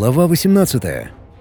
Глава 18.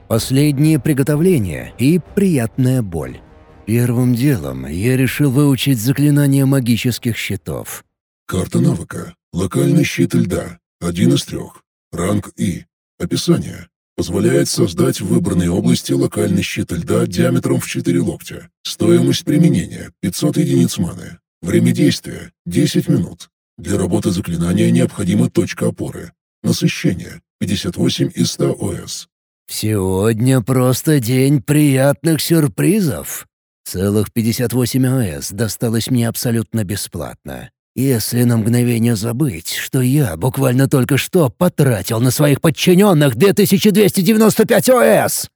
Последние приготовления и приятная боль. Первым делом я решил выучить заклинание магических щитов. Карта навыка. Локальный щит льда. Один из трех. Ранг И. Описание. Позволяет создать в выбранной области локальный щит льда диаметром в 4 локтя. Стоимость применения – 500 единиц маны. Время действия – 10 минут. Для работы заклинания необходима точка опоры. Насыщение – 58 из 100 ОС. Сегодня просто день приятных сюрпризов. Целых 58 ОС досталось мне абсолютно бесплатно. Если на мгновение забыть, что я буквально только что потратил на своих подчиненных 2295 ОС!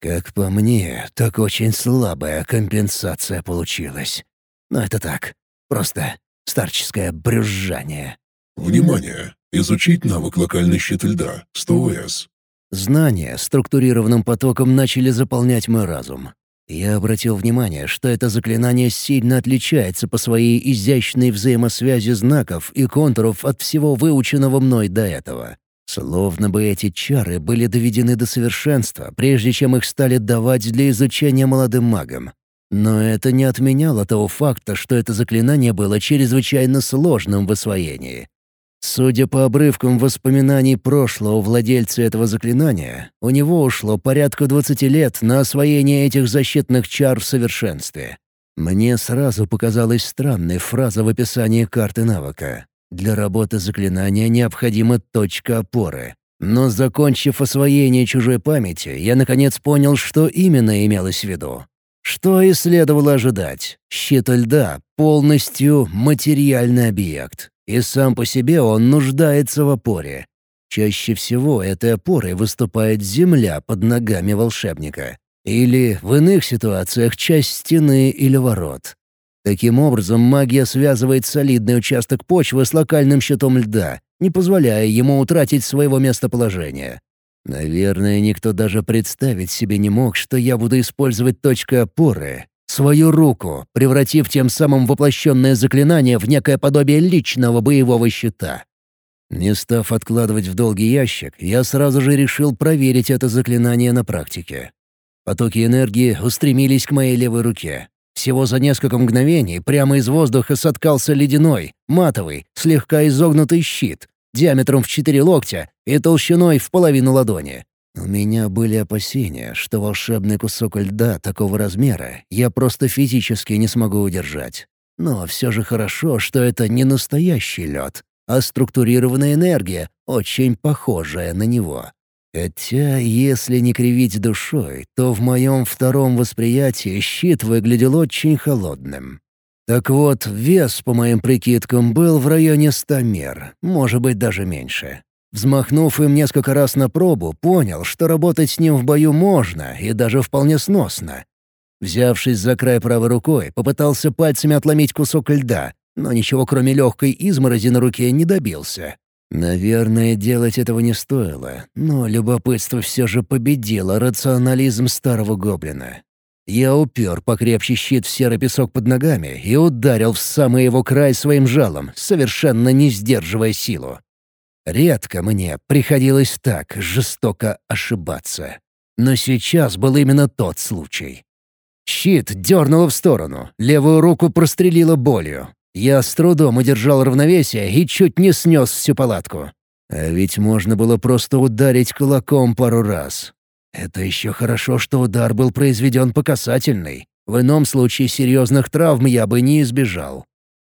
Как по мне, так очень слабая компенсация получилась. Но это так, просто старческое брюзжание. Внимание! Изучить навык локальный щит льда. 100 ОС. Знания структурированным потоком начали заполнять мой разум. Я обратил внимание, что это заклинание сильно отличается по своей изящной взаимосвязи знаков и контуров от всего выученного мной до этого. Словно бы эти чары были доведены до совершенства, прежде чем их стали давать для изучения молодым магам. Но это не отменяло того факта, что это заклинание было чрезвычайно сложным в освоении. Судя по обрывкам воспоминаний прошлого владельца этого заклинания, у него ушло порядка 20 лет на освоение этих защитных чар в совершенстве. Мне сразу показалась странной фраза в описании карты навыка. Для работы заклинания необходима точка опоры. Но закончив освоение чужой памяти, я наконец понял, что именно имелось в виду. Что и следовало ожидать. Щит льда — полностью материальный объект, и сам по себе он нуждается в опоре. Чаще всего этой опорой выступает земля под ногами волшебника. Или, в иных ситуациях, часть стены или ворот. Таким образом, магия связывает солидный участок почвы с локальным щитом льда, не позволяя ему утратить своего местоположения. Наверное, никто даже представить себе не мог, что я буду использовать точкой опоры, свою руку, превратив тем самым воплощенное заклинание в некое подобие личного боевого щита. Не став откладывать в долгий ящик, я сразу же решил проверить это заклинание на практике. Потоки энергии устремились к моей левой руке. Всего за несколько мгновений прямо из воздуха соткался ледяной, матовый, слегка изогнутый щит, диаметром в четыре локтя и толщиной в половину ладони. У меня были опасения, что волшебный кусок льда такого размера я просто физически не смогу удержать. Но все же хорошо, что это не настоящий лед, а структурированная энергия, очень похожая на него. Хотя, если не кривить душой, то в моем втором восприятии щит выглядел очень холодным. Так вот, вес, по моим прикидкам, был в районе ста мер, может быть, даже меньше. Взмахнув им несколько раз на пробу, понял, что работать с ним в бою можно и даже вполне сносно. Взявшись за край правой рукой, попытался пальцами отломить кусок льда, но ничего кроме легкой изморози на руке не добился. Наверное, делать этого не стоило, но любопытство все же победило рационализм старого гоблина. Я упер покрепче щит в серый песок под ногами и ударил в самый его край своим жалом, совершенно не сдерживая силу. Редко мне приходилось так жестоко ошибаться. Но сейчас был именно тот случай. Щит дернуло в сторону, левую руку прострелило болью. Я с трудом удержал равновесие и чуть не снес всю палатку. А ведь можно было просто ударить кулаком пару раз. Это еще хорошо, что удар был произведен по касательной. В ином случае серьезных травм я бы не избежал.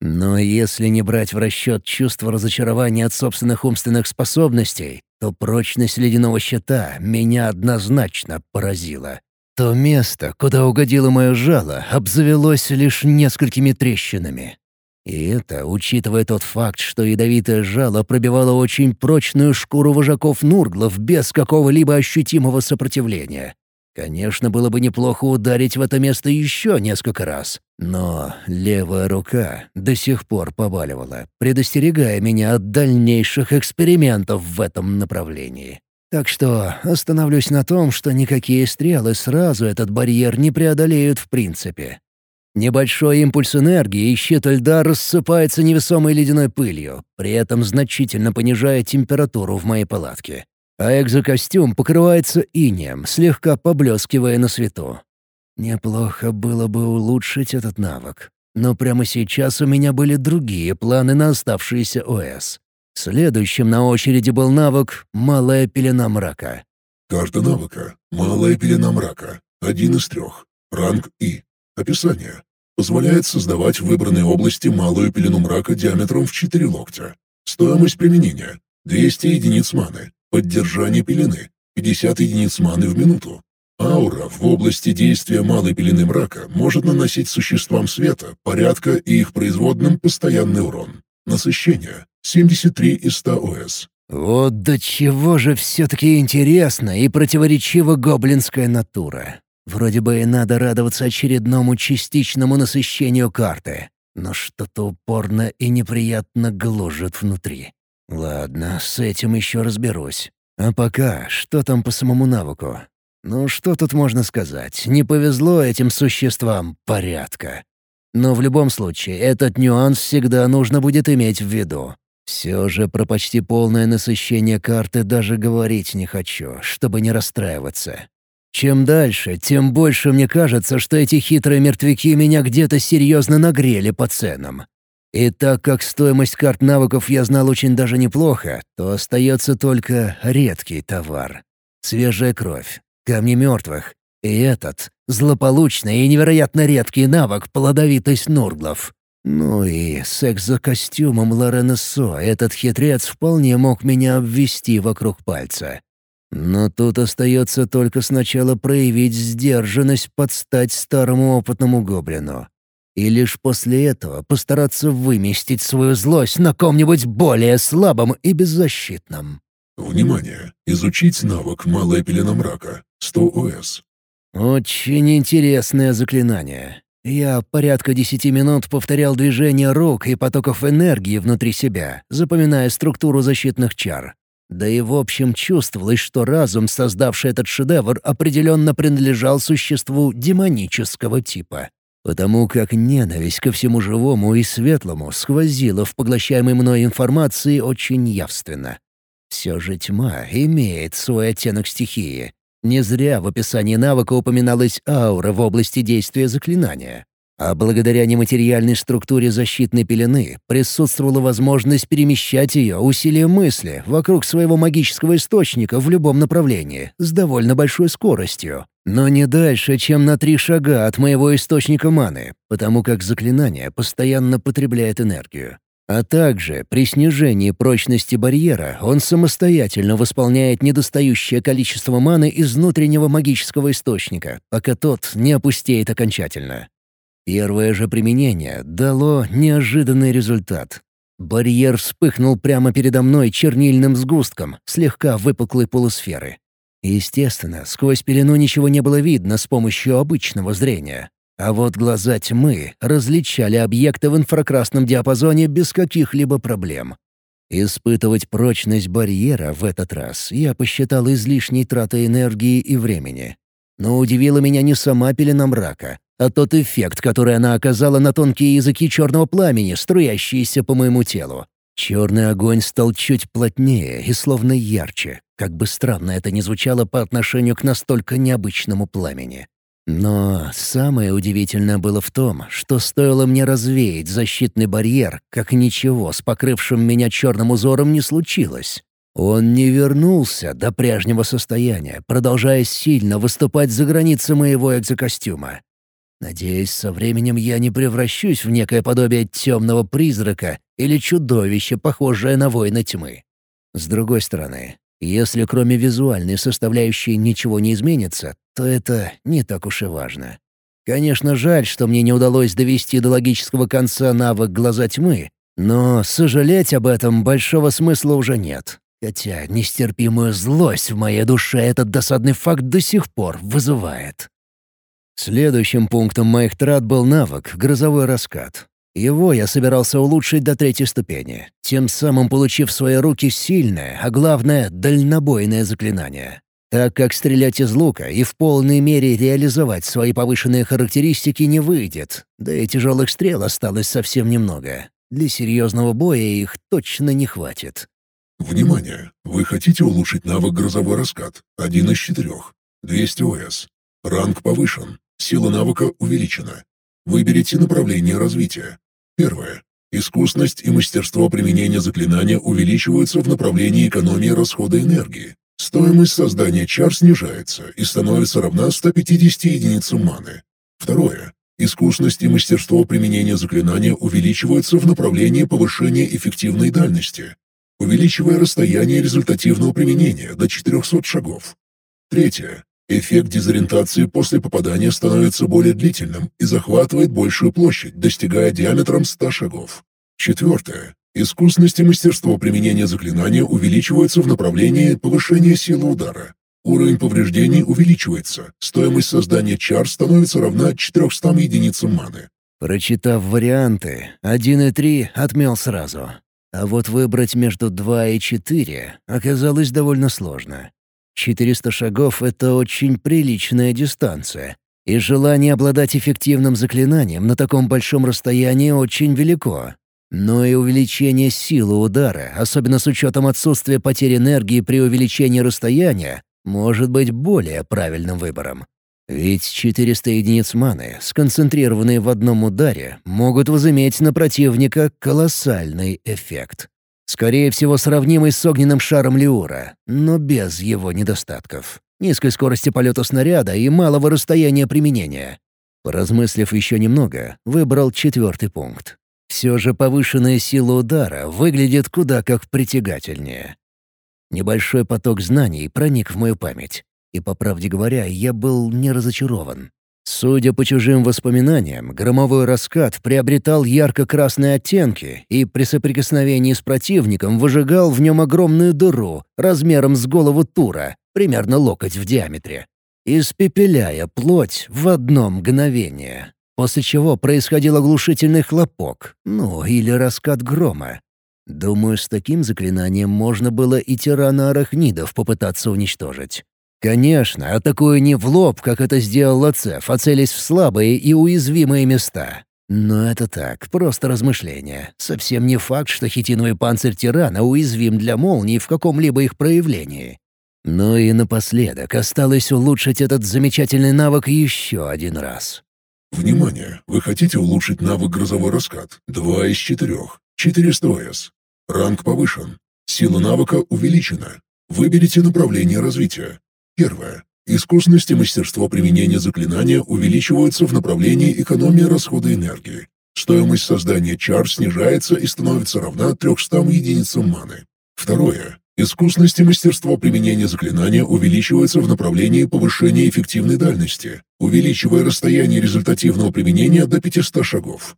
Но если не брать в расчет чувство разочарования от собственных умственных способностей, то прочность ледяного щита меня однозначно поразила. То место, куда угодило мое жало, обзавелось лишь несколькими трещинами. И это, учитывая тот факт, что ядовитое жало пробивало очень прочную шкуру вожаков Нурглов без какого-либо ощутимого сопротивления. Конечно, было бы неплохо ударить в это место еще несколько раз, но левая рука до сих пор побаливала, предостерегая меня от дальнейших экспериментов в этом направлении. Так что остановлюсь на том, что никакие стрелы сразу этот барьер не преодолеют в принципе. Небольшой импульс энергии и щит льда рассыпается невесомой ледяной пылью, при этом значительно понижая температуру в моей палатке. А экзокостюм покрывается инеем, слегка поблескивая на свету. Неплохо было бы улучшить этот навык. Но прямо сейчас у меня были другие планы на оставшиеся ОС. Следующим на очереди был навык «Малая пелена мрака». Карта навыка «Малая пелена мрака». Один из трех. Ранг И. Описание. Позволяет создавать в выбранной области малую пелену мрака диаметром в 4 локтя. Стоимость применения. 200 единиц маны. Поддержание пелены. 50 единиц маны в минуту. Аура в области действия малой пелены мрака может наносить существам света, порядка и их производным постоянный урон. Насыщение 73 из 100 ОС. Вот до чего же все-таки интересно и противоречива гоблинская натура. Вроде бы и надо радоваться очередному частичному насыщению карты, но что-то упорно и неприятно гложет внутри. Ладно, с этим еще разберусь. А пока, что там по самому навыку? Ну что тут можно сказать? Не повезло этим существам порядка. Но в любом случае, этот нюанс всегда нужно будет иметь в виду. Все же про почти полное насыщение карты даже говорить не хочу, чтобы не расстраиваться. Чем дальше, тем больше мне кажется, что эти хитрые мертвяки меня где-то серьезно нагрели по ценам. И так как стоимость карт навыков я знал очень даже неплохо, то остается только редкий товар. Свежая кровь, камни мертвых. И этот злополучный и невероятно редкий навык плодовитость Нурглов. Ну и секс за костюмом Со этот хитрец вполне мог меня обвести вокруг пальца. Но тут остается только сначала проявить сдержанность под стать старому опытному гоблину. И лишь после этого постараться выместить свою злость на ком-нибудь более слабом и беззащитном. Внимание! Изучить навык «Малая пелена мрака» 100 ОС. Очень интересное заклинание. Я порядка десяти минут повторял движения рук и потоков энергии внутри себя, запоминая структуру защитных чар. Да и в общем чувствовалось, что разум, создавший этот шедевр, определенно принадлежал существу демонического типа. Потому как ненависть ко всему живому и светлому сквозила в поглощаемой мной информации очень явственно. Все же тьма имеет свой оттенок стихии. Не зря в описании навыка упоминалась аура в области действия заклинания. А благодаря нематериальной структуре защитной пелены присутствовала возможность перемещать ее усилием мысли вокруг своего магического источника в любом направлении с довольно большой скоростью. Но не дальше, чем на три шага от моего источника маны, потому как заклинание постоянно потребляет энергию. А также при снижении прочности барьера он самостоятельно восполняет недостающее количество маны из внутреннего магического источника, пока тот не опустеет окончательно. Первое же применение дало неожиданный результат. Барьер вспыхнул прямо передо мной чернильным сгустком, слегка выпуклой полусферы. Естественно, сквозь пелену ничего не было видно с помощью обычного зрения. А вот глаза тьмы различали объекты в инфракрасном диапазоне без каких-либо проблем. Испытывать прочность барьера в этот раз я посчитал излишней тратой энергии и времени. Но удивила меня не сама пелена мрака, а тот эффект, который она оказала на тонкие языки черного пламени, струящиеся по моему телу. Черный огонь стал чуть плотнее и словно ярче, как бы странно это ни звучало по отношению к настолько необычному пламени. Но самое удивительное было в том, что стоило мне развеять защитный барьер, как ничего с покрывшим меня черным узором не случилось. Он не вернулся до прежнего состояния, продолжая сильно выступать за границы моего экзокостюма. Надеюсь, со временем я не превращусь в некое подобие темного призрака или чудовище, похожее на воина тьмы. С другой стороны, если кроме визуальной составляющей ничего не изменится, то это не так уж и важно. Конечно, жаль, что мне не удалось довести до логического конца навык «Глаза тьмы», но сожалеть об этом большого смысла уже нет. Хотя нестерпимую злость в моей душе этот досадный факт до сих пор вызывает. Следующим пунктом моих трат был навык «Грозовой раскат». Его я собирался улучшить до третьей ступени, тем самым получив в свои руки сильное, а главное — дальнобойное заклинание. Так как стрелять из лука и в полной мере реализовать свои повышенные характеристики не выйдет, да и тяжелых стрел осталось совсем немного. Для серьезного боя их точно не хватит. Внимание! Вы хотите улучшить навык «Грозовой раскат» — один из четырех. 200 ОС. Ранг повышен. Сила навыка увеличена. Выберите направление развития. Первое. Искусность и мастерство применения заклинания увеличиваются в направлении экономии расхода энергии. Стоимость создания чар снижается и становится равна 150 единицам маны. Второе. Искусность и мастерство применения заклинания увеличиваются в направлении повышения эффективной дальности, увеличивая расстояние результативного применения до 400 шагов. Третье. Эффект дезориентации после попадания становится более длительным и захватывает большую площадь, достигая диаметром 100 шагов. Четвертое. Искусность и мастерство применения заклинания увеличиваются в направлении повышения силы удара. Уровень повреждений увеличивается, стоимость создания чар становится равна 400 единицам маны. Прочитав варианты, 1 и 3 отмел сразу. А вот выбрать между 2 и 4 оказалось довольно сложно. 400 шагов — это очень приличная дистанция, и желание обладать эффективным заклинанием на таком большом расстоянии очень велико. Но и увеличение силы удара, особенно с учетом отсутствия потери энергии при увеличении расстояния, может быть более правильным выбором. Ведь 400 единиц маны, сконцентрированные в одном ударе, могут возыметь на противника колоссальный эффект. Скорее всего, сравнимый с огненным шаром Леура, но без его недостатков. Низкой скорости полета снаряда и малого расстояния применения. Поразмыслив еще немного, выбрал четвертый пункт. Все же повышенная сила удара выглядит куда как притягательнее. Небольшой поток знаний проник в мою память. И, по правде говоря, я был не разочарован. Судя по чужим воспоминаниям, громовой раскат приобретал ярко-красные оттенки и при соприкосновении с противником выжигал в нем огромную дыру размером с голову тура, примерно локоть в диаметре, испепеляя плоть в одно мгновение. После чего происходил оглушительный хлопок, ну или раскат грома. Думаю, с таким заклинанием можно было и тирана арахнидов попытаться уничтожить. Конечно, атакую не в лоб, как это сделал Лацеф, а целясь в слабые и уязвимые места. Но это так, просто размышления. Совсем не факт, что хитиновый панцирь тирана уязвим для молний в каком-либо их проявлении. Но и напоследок осталось улучшить этот замечательный навык еще один раз. Внимание! Вы хотите улучшить навык «Грозовой раскат»? Два из четырех. 400 С. Ранг повышен. Сила навыка увеличена. Выберите направление развития. Первое. Искусность и мастерство применения заклинания увеличиваются в направлении экономии расхода энергии. Стоимость создания чар снижается и становится равна 300 единицам маны. Второе. Искусность и мастерство применения заклинания увеличиваются в направлении повышения эффективной дальности, увеличивая расстояние результативного применения до 500 шагов.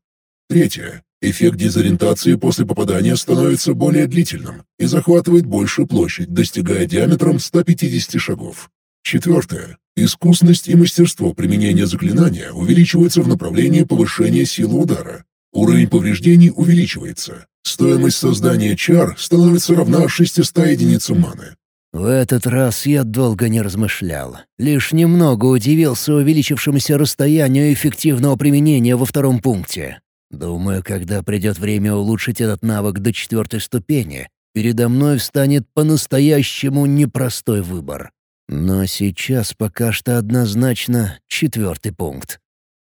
Третье. Эффект дезориентации после попадания становится более длительным и захватывает большую площадь, достигая диаметром 150 шагов. Четвертое. Искусность и мастерство применения заклинания увеличиваются в направлении повышения силы удара. Уровень повреждений увеличивается. Стоимость создания чар становится равна 600 единицам маны. В этот раз я долго не размышлял. Лишь немного удивился увеличившемуся расстоянию эффективного применения во втором пункте. Думаю, когда придет время улучшить этот навык до четвертой ступени, передо мной встанет по-настоящему непростой выбор. Но сейчас пока что однозначно четвертый пункт.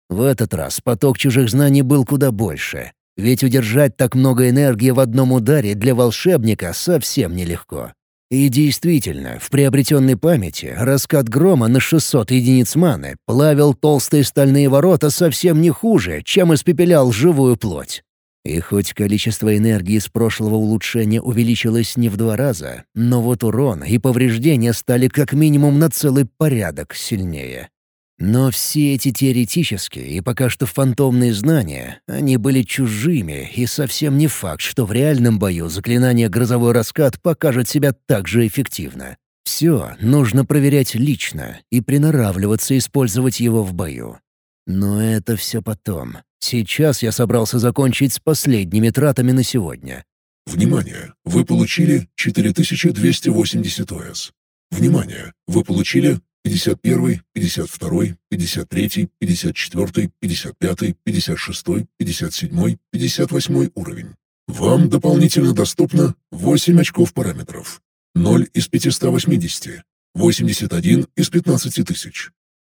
В этот раз поток чужих знаний был куда больше, ведь удержать так много энергии в одном ударе для волшебника совсем нелегко. И действительно, в приобретенной памяти раскат грома на 600 единиц маны плавил толстые стальные ворота совсем не хуже, чем испепелял живую плоть. И хоть количество энергии с прошлого улучшения увеличилось не в два раза, но вот урон и повреждения стали как минимум на целый порядок сильнее. Но все эти теоретические и пока что фантомные знания, они были чужими, и совсем не факт, что в реальном бою заклинание «Грозовой раскат» покажет себя так же эффективно. Все нужно проверять лично и приноравливаться использовать его в бою. Но это все потом. Сейчас я собрался закончить с последними тратами на сегодня. Внимание! Вы получили 4280 ОС. Внимание! Вы получили 51, 52, 53, 54, 55, 56, 57, 58 уровень. Вам дополнительно доступно 8 очков параметров. 0 из 580. 81 из 15 тысяч.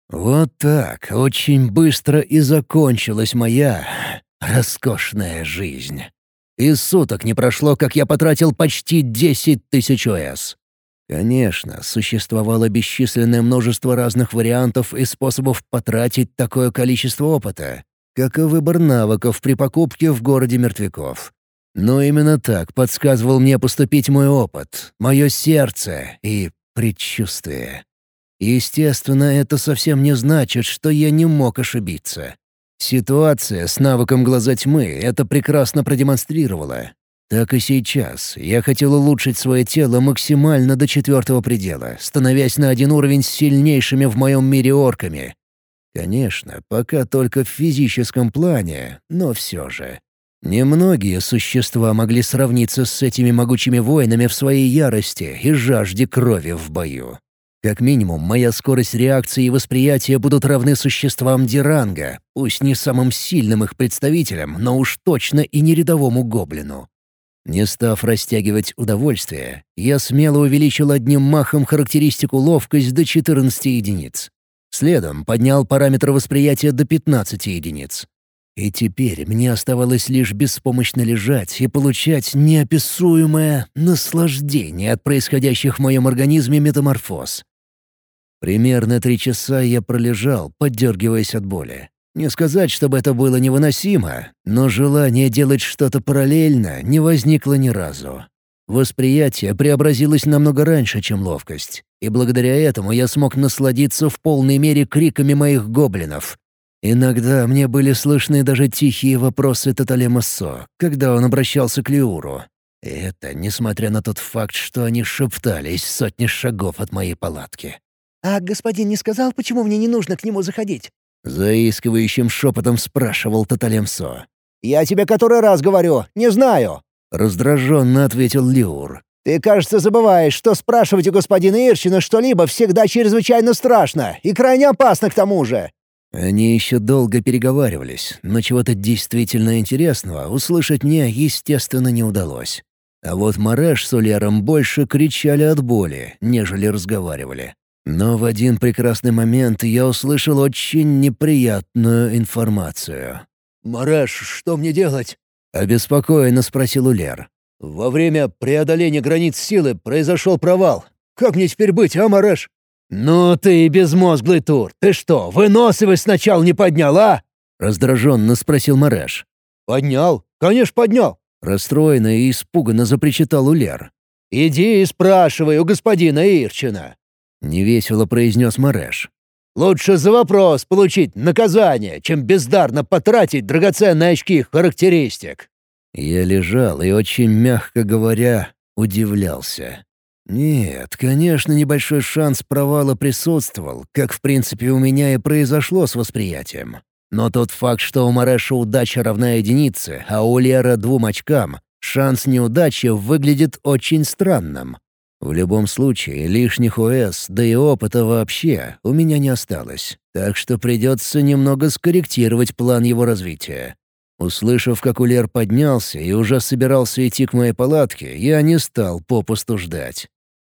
Вот так, очень быстро и закончилась моя роскошная жизнь. Из суток не прошло, как я потратил почти 10 тысяч ОС. Конечно, существовало бесчисленное множество разных вариантов и способов потратить такое количество опыта, как и выбор навыков при покупке в городе мертвяков. Но именно так подсказывал мне поступить мой опыт, мое сердце и предчувствие. Естественно, это совсем не значит, что я не мог ошибиться. Ситуация с навыком глаза тьмы это прекрасно продемонстрировала. Так и сейчас. Я хотел улучшить свое тело максимально до четвертого предела, становясь на один уровень с сильнейшими в моем мире орками. Конечно, пока только в физическом плане, но все же. Немногие существа могли сравниться с этими могучими воинами в своей ярости и жажде крови в бою. Как минимум, моя скорость реакции и восприятия будут равны существам Диранга, пусть не самым сильным их представителям, но уж точно и не рядовому гоблину. Не став растягивать удовольствие, я смело увеличил одним махом характеристику ловкость до 14 единиц. Следом поднял параметр восприятия до 15 единиц. И теперь мне оставалось лишь беспомощно лежать и получать неописуемое наслаждение от происходящих в моем организме метаморфоз. Примерно три часа я пролежал, поддергиваясь от боли. Не сказать, чтобы это было невыносимо, но желание делать что-то параллельно не возникло ни разу. Восприятие преобразилось намного раньше, чем ловкость, и благодаря этому я смог насладиться в полной мере криками моих гоблинов, Иногда мне были слышны даже тихие вопросы Таталема Со, когда он обращался к Лиуру. И это несмотря на тот факт, что они шептались сотни шагов от моей палатки. «А господин не сказал, почему мне не нужно к нему заходить?» Заискивающим шепотом спрашивал Таталемсо. «Я тебе который раз говорю, не знаю!» Раздраженно ответил Лиур. «Ты, кажется, забываешь, что спрашивать у господина Ирчина что-либо всегда чрезвычайно страшно и крайне опасно к тому же. Они еще долго переговаривались, но чего-то действительно интересного услышать мне, естественно, не удалось. А вот Мареш с Улером больше кричали от боли, нежели разговаривали. Но в один прекрасный момент я услышал очень неприятную информацию. «Мареш, что мне делать?» — обеспокоенно спросил Улер. «Во время преодоления границ силы произошел провал. Как мне теперь быть, а, Мареш?» «Ну ты и безмозглый тур! Ты что, выносливость сначала не поднял, а?» — раздраженно спросил Мареш. «Поднял? Конечно, поднял!» Расстроенно и испуганно запричитал Улер. «Иди и спрашивай у господина Ирчина!» — невесело произнес Мареш. «Лучше за вопрос получить наказание, чем бездарно потратить драгоценные очки характеристик!» Я лежал и, очень мягко говоря, удивлялся. Нет, конечно, небольшой шанс провала присутствовал, как в принципе у меня и произошло с восприятием. Но тот факт, что у Мареша удача равна единице, а у Лера двум очкам, шанс неудачи выглядит очень странным. В любом случае, лишних ОС, да и опыта вообще, у меня не осталось. Так что придется немного скорректировать план его развития. Услышав, как Улер поднялся и уже собирался идти к моей палатке, я не стал попусту ждать.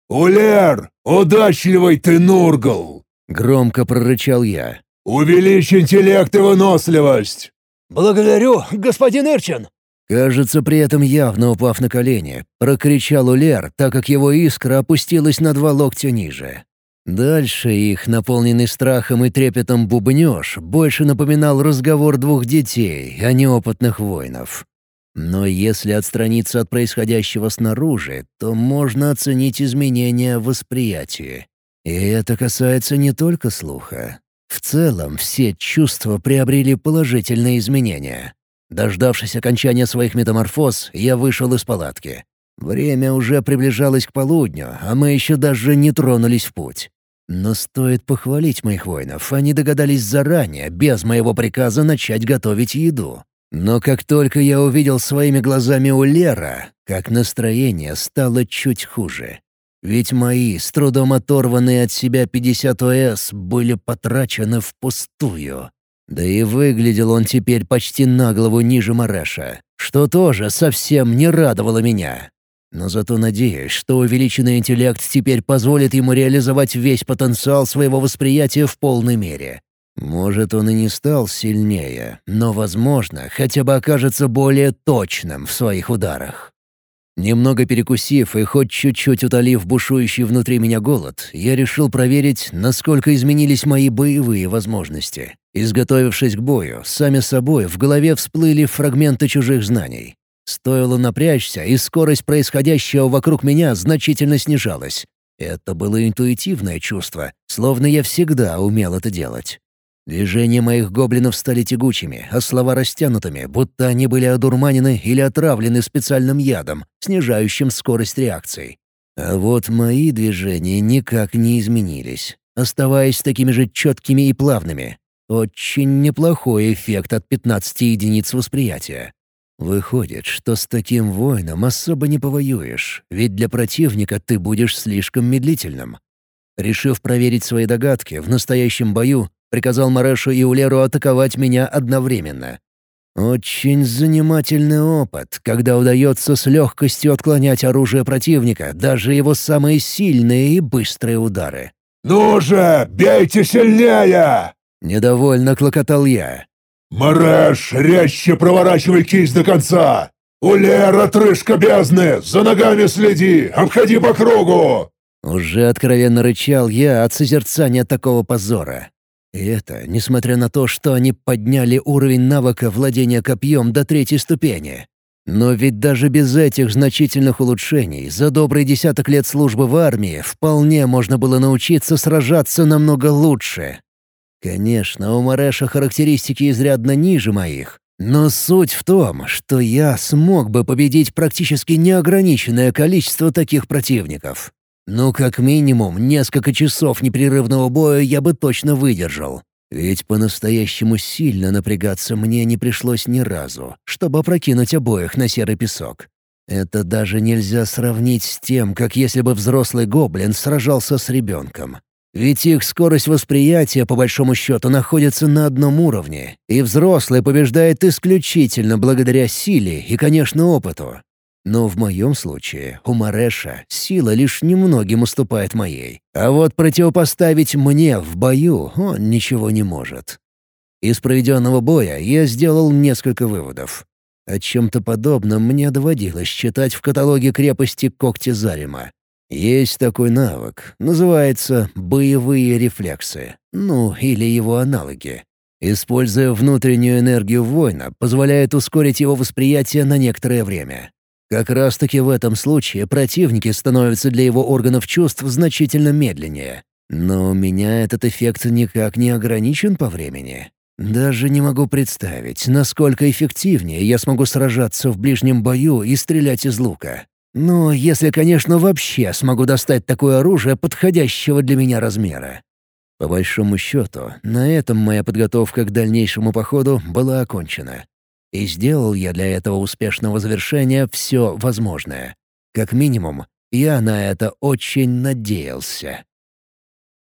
«Улер, удачливый ты Нургл!» — громко прорычал я. «Увеличь интеллект и выносливость!» «Благодарю, господин Ирчин!» Кажется, при этом явно упав на колени, прокричал Улер, так как его искра опустилась на два локтя ниже. Дальше их, наполненный страхом и трепетом бубнёж, больше напоминал разговор двух детей, а не опытных воинов. Но если отстраниться от происходящего снаружи, то можно оценить изменения в восприятии. И это касается не только слуха. В целом, все чувства приобрели положительные изменения. Дождавшись окончания своих метаморфоз, я вышел из палатки. Время уже приближалось к полудню, а мы еще даже не тронулись в путь. Но стоит похвалить моих воинов, они догадались заранее, без моего приказа, начать готовить еду. Но как только я увидел своими глазами у Лера, как настроение стало чуть хуже. Ведь мои, с трудом оторванные от себя 50 ОС, были потрачены впустую. Да и выглядел он теперь почти на голову ниже Мареша, что тоже совсем не радовало меня. Но зато надеюсь, что увеличенный интеллект теперь позволит ему реализовать весь потенциал своего восприятия в полной мере. Может, он и не стал сильнее, но, возможно, хотя бы окажется более точным в своих ударах. Немного перекусив и хоть чуть-чуть утолив бушующий внутри меня голод, я решил проверить, насколько изменились мои боевые возможности. Изготовившись к бою, сами собой в голове всплыли фрагменты чужих знаний. Стоило напрячься, и скорость происходящего вокруг меня значительно снижалась. Это было интуитивное чувство, словно я всегда умел это делать. Движения моих гоблинов стали тягучими, а слова растянутыми, будто они были одурманены или отравлены специальным ядом, снижающим скорость реакций. А вот мои движения никак не изменились, оставаясь такими же четкими и плавными. Очень неплохой эффект от 15 единиц восприятия. Выходит, что с таким воином особо не повоюешь, ведь для противника ты будешь слишком медлительным. Решив проверить свои догадки, в настоящем бою приказал Марешу и Улеру атаковать меня одновременно. Очень занимательный опыт, когда удается с легкостью отклонять оружие противника, даже его самые сильные и быстрые удары. «Ну же, бейте сильнее!» — недовольно клокотал я. «Мареш, резче проворачивай кисть до конца! Улера, трышка бездны, за ногами следи, обходи по кругу!» Уже откровенно рычал я от созерцания такого позора. И это, несмотря на то, что они подняли уровень навыка владения копьем до третьей ступени. Но ведь даже без этих значительных улучшений за добрый десяток лет службы в армии вполне можно было научиться сражаться намного лучше. Конечно, у Мареша характеристики изрядно ниже моих, но суть в том, что я смог бы победить практически неограниченное количество таких противников. Ну, как минимум, несколько часов непрерывного боя я бы точно выдержал. Ведь по-настоящему сильно напрягаться мне не пришлось ни разу, чтобы опрокинуть обоих на серый песок. Это даже нельзя сравнить с тем, как если бы взрослый гоблин сражался с ребенком. Ведь их скорость восприятия, по большому счету, находится на одном уровне, и взрослый побеждает исключительно благодаря силе и, конечно, опыту. Но в моем случае у Мареша сила лишь немногим уступает моей. А вот противопоставить мне в бою он ничего не может. Из проведенного боя я сделал несколько выводов. О чем-то подобном мне доводилось читать в каталоге крепости Когти Зарима. Есть такой навык, называется «боевые рефлексы», ну или его аналоги. Используя внутреннюю энергию воина, позволяет ускорить его восприятие на некоторое время. Как раз-таки в этом случае противники становятся для его органов чувств значительно медленнее. Но у меня этот эффект никак не ограничен по времени. Даже не могу представить, насколько эффективнее я смогу сражаться в ближнем бою и стрелять из лука. Ну, если, конечно, вообще смогу достать такое оружие, подходящего для меня размера. По большому счету, на этом моя подготовка к дальнейшему походу была окончена. И сделал я для этого успешного завершения все возможное. Как минимум, я на это очень надеялся.